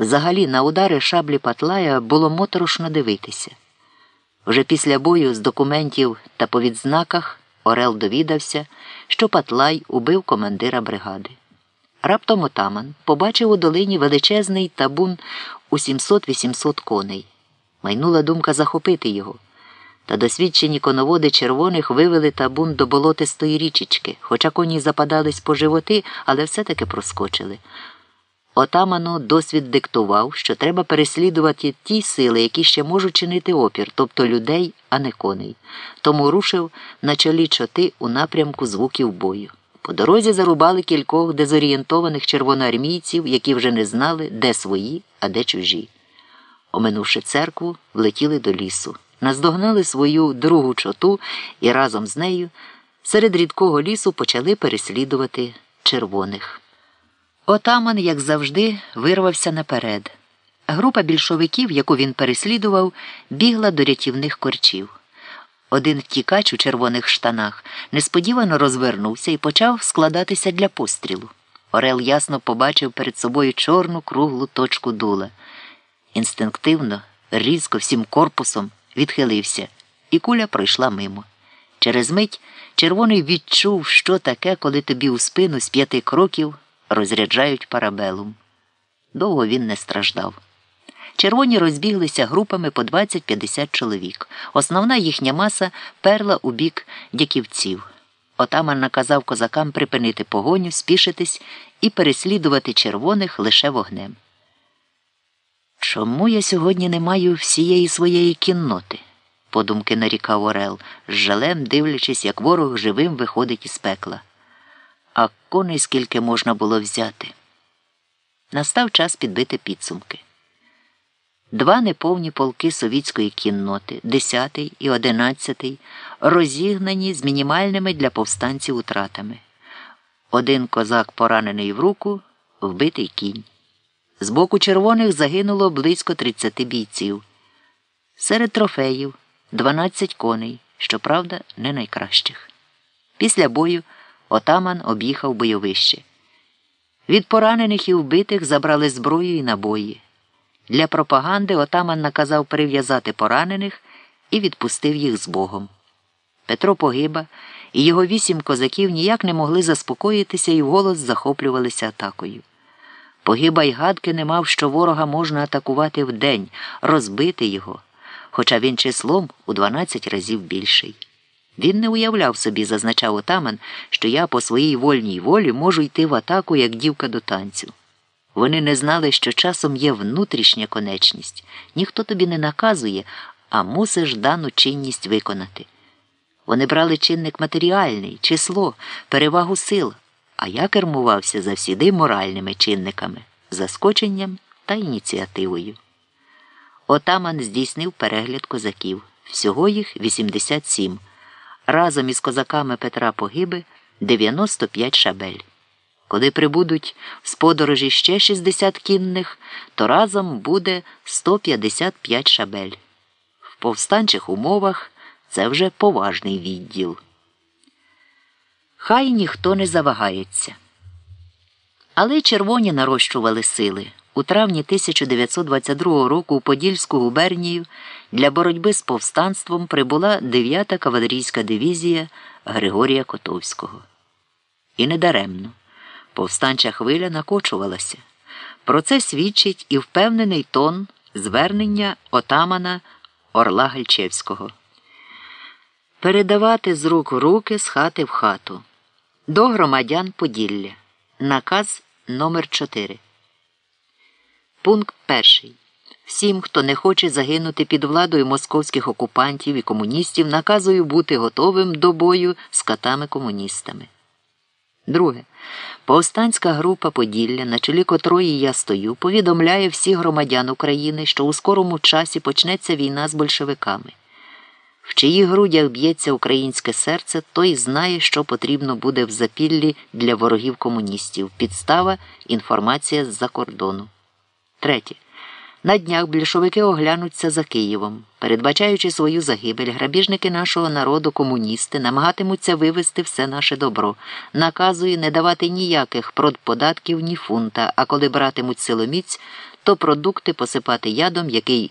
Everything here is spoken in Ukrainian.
Взагалі на удари шаблі Патлая було моторошно дивитися. Вже після бою з документів та по відзнаках Орел довідався, що Патлай убив командира бригади. Раптом отаман побачив у долині величезний табун у 700-800 коней. Майнула думка захопити його. Та досвідчені коноводи червоних вивели табун до болотистої річечки, хоча коні западались по животи, але все-таки проскочили. Отаману досвід диктував, що треба переслідувати ті сили, які ще можуть чинити опір, тобто людей, а не коней. Тому рушив на чолі чоти у напрямку звуків бою. По дорозі зарубали кількох дезорієнтованих червоноармійців, які вже не знали, де свої, а де чужі. Оминувши церкву, влетіли до лісу, наздогнали свою другу чоту і разом з нею серед рідкого лісу почали переслідувати червоних. Отаман, як завжди, вирвався наперед. Група більшовиків, яку він переслідував, бігла до рятівних корчів. Один втікач у червоних штанах несподівано розвернувся і почав складатися для пострілу. Орел ясно побачив перед собою чорну круглу точку дула. Інстинктивно, різко всім корпусом відхилився, і куля пройшла мимо. Через мить червоний відчув, що таке, коли тобі у спину з п'яти кроків розряджають парабелум. Довго він не страждав. Червоні розбіглися групами по 20-50 чоловік. Основна їхня маса перла у бік дяківців. Отаман наказав козакам припинити погоню, спішитись і переслідувати червоних лише вогнем. Чому я сьогодні не маю всієї своєї кінноти? подумки нарікав Орел, з жалем дивлячись, як ворог живим виходить із пекла. А коней скільки можна було взяти. Настав час підбити підсумки. Два неповні полки совітської кінноти, 10 і 11, розігнані з мінімальними для повстанців утратами. Один козак поранений в руку, вбитий кінь. З боку червоних загинуло близько 30 бійців. Серед трофеїв 12 коней, щоправда, не найкращих. Після бою отаман об'їхав бойовище. Від поранених і вбитих забрали зброю і набої. Для пропаганди отаман наказав прив'язати поранених і відпустив їх з Богом. Петро Погиба і його вісім козаків ніяк не могли заспокоїтися і вголос захоплювалися атакою. Погиба й гадки не мав, що ворога можна атакувати вдень, розбити його, хоча він числом у 12 разів більший. Він не уявляв собі, зазначав отаман, що я по своїй вольній волі можу йти в атаку, як дівка до танцю. Вони не знали, що часом є внутрішня конечність. Ніхто тобі не наказує, а мусиш дану чинність виконати. Вони брали чинник матеріальний, число, перевагу сил, а я кермувався завсіди моральними чинниками, заскоченням та ініціативою. Отаман здійснив перегляд козаків. Всього їх 87. Разом із козаками Петра Погиби 95 шабель. Коли прибудуть з подорожі ще 60 кінних, то разом буде 155 шабель. В повстанчих умовах це вже поважний відділ. Хай ніхто не завагається. Але червоні нарощували сили. У травні 1922 року у Подільську губернію для боротьби з повстанством прибула 9-та кавалерійська дивізія Григорія Котовського. І недаремно. Повстанча хвиля накочувалася. Про це свідчить і впевнений тон звернення отамана Орла Гальчевського. Передавати з рук в руки з хати в хату. До громадян Поділля. Наказ номер 4 Пункт перший. Всім, хто не хоче загинути під владою московських окупантів і комуністів, наказую бути готовим до бою з катами-комуністами. Друге. Повстанська група Поділля, на чолі котрої я стою, повідомляє всіх громадян України, що у скорому часі почнеться війна з большевиками. В чиїх грудях б'ється українське серце, той знає, що потрібно буде в запіллі для ворогів комуністів. Підстава інформація з-за кордону. Третє. На днях більшовики оглянуться за Києвом. Передбачаючи свою загибель, грабіжники нашого народу, комуністи, намагатимуться вивезти все наше добро. Наказує не давати ніяких продподатків, ні фунта, а коли братимуть силоміць, то продукти посипати ядом, який